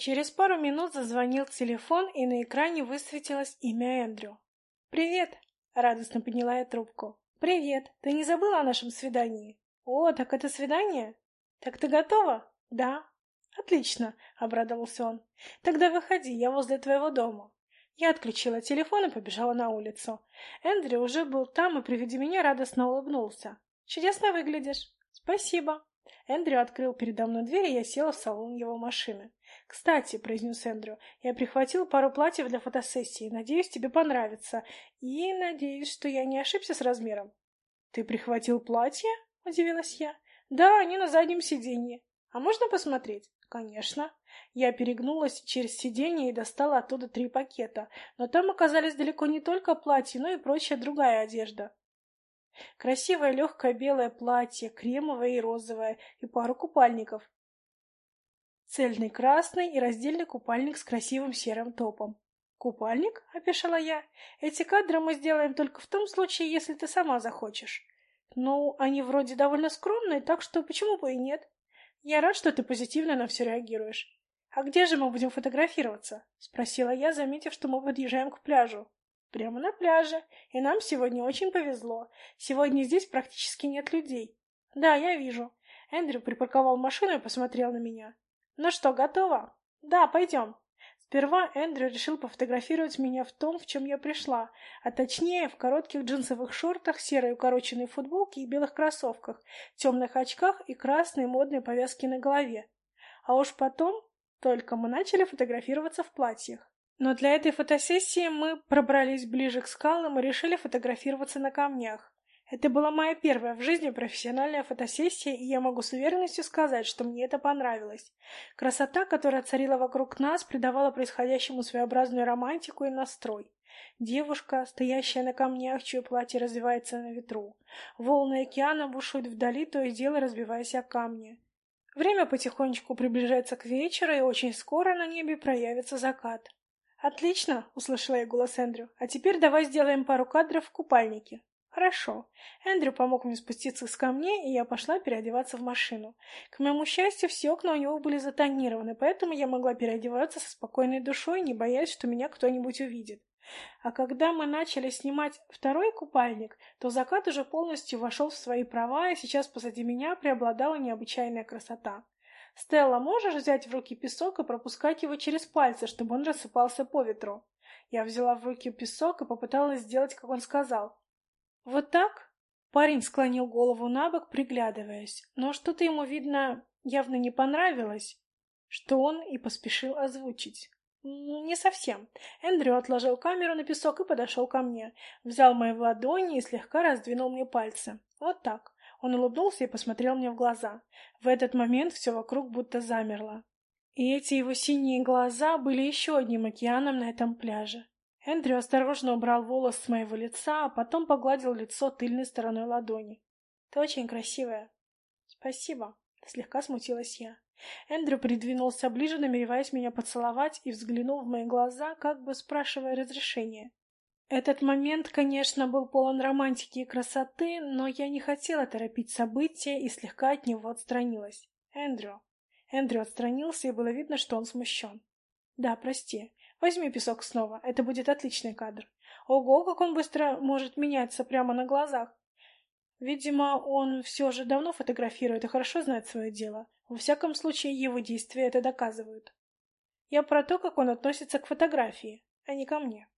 Через пару минут зазвонил телефон, и на экране высветилось имя Эндрю. «Привет!» — радостно подняла я трубку. «Привет! Ты не забыла о нашем свидании?» «О, так это свидание? Так ты готова?» «Да». «Отлично!» — обрадовался он. «Тогда выходи, я возле твоего дома». Я отключила телефон и побежала на улицу. Эндрю уже был там и при виде меня радостно улыбнулся. «Чудесно выглядишь». «Спасибо». Эндрю открыл передо мной дверь, и я села в салон его машины. «Кстати», — произнес Эндрю, — «я прихватил пару платьев для фотосессии. Надеюсь, тебе понравится. И надеюсь, что я не ошибся с размером». «Ты прихватил платье?» — удивилась я. «Да, они на заднем сиденье. А можно посмотреть?» «Конечно». Я перегнулась через сиденье и достала оттуда три пакета, но там оказались далеко не только платья, но и прочая другая одежда. Красивое легкое белое платье, кремовое и розовое, и пару купальников. Цельный красный и раздельный купальник с красивым серым топом. «Купальник?» — опешила я. «Эти кадры мы сделаем только в том случае, если ты сама захочешь». «Ну, они вроде довольно скромные, так что почему бы и нет?» «Я рад, что ты позитивно на все реагируешь». «А где же мы будем фотографироваться?» — спросила я, заметив, что мы подъезжаем к пляжу. Прямо на пляже. И нам сегодня очень повезло. Сегодня здесь практически нет людей. Да, я вижу. Эндрю припарковал машину и посмотрел на меня. Ну что, готово? Да, пойдем. Сперва Эндрю решил пофотографировать меня в том, в чем я пришла, а точнее в коротких джинсовых шортах, серой укороченной футболке и белых кроссовках, темных очках и красной модной повязке на голове. А уж потом только мы начали фотографироваться в платьях. Но для этой фотосессии мы пробрались ближе к скалам и решили фотографироваться на камнях. Это была моя первая в жизни профессиональная фотосессия, и я могу с уверенностью сказать, что мне это понравилось. Красота, которая царила вокруг нас, придавала происходящему своеобразную романтику и настрой. Девушка, стоящая на камнях, чье платье развивается на ветру. Волны океана бушуют вдали, то и дело разбиваясь о камни. Время потихонечку приближается к вечеру, и очень скоро на небе проявится закат. «Отлично!» — услышала я голос Эндрю. «А теперь давай сделаем пару кадров в купальнике». «Хорошо». Эндрю помог мне спуститься с камней, и я пошла переодеваться в машину. К моему счастью, все окна у него были затонированы, поэтому я могла переодеваться со спокойной душой, не боясь, что меня кто-нибудь увидит. А когда мы начали снимать второй купальник, то закат уже полностью вошел в свои права, и сейчас позади меня преобладала необычайная красота. «Стелла, можешь взять в руки песок и пропускать его через пальцы, чтобы он рассыпался по ветру?» Я взяла в руки песок и попыталась сделать, как он сказал. «Вот так?» Парень склонил голову на бок, приглядываясь, но что-то ему, видно, явно не понравилось, что он и поспешил озвучить. «Не совсем». Эндрю отложил камеру на песок и подошел ко мне. Взял мои ладони и слегка раздвинул мне пальцы. Вот так. Он улыбнулся и посмотрел мне в глаза. В этот момент все вокруг будто замерло. И эти его синие глаза были еще одним океаном на этом пляже. Эндрю осторожно убрал волос с моего лица, а потом погладил лицо тыльной стороной ладони. «Ты очень красивая». «Спасибо», — слегка смутилась я. Эндрю придвинулся ближе, намереваясь меня поцеловать, и взглянул в мои глаза, как бы спрашивая разрешения. Этот момент, конечно, был полон романтики и красоты, но я не хотела торопить события и слегка от него отстранилась. Эндрю. Эндрю отстранился, и было видно, что он смущен. Да, прости. Возьми песок снова, это будет отличный кадр. Ого, как он быстро может меняться прямо на глазах. Видимо, он все же давно фотографирует и хорошо знает свое дело. Во всяком случае, его действия это доказывают. Я про то, как он относится к фотографии, а не ко мне.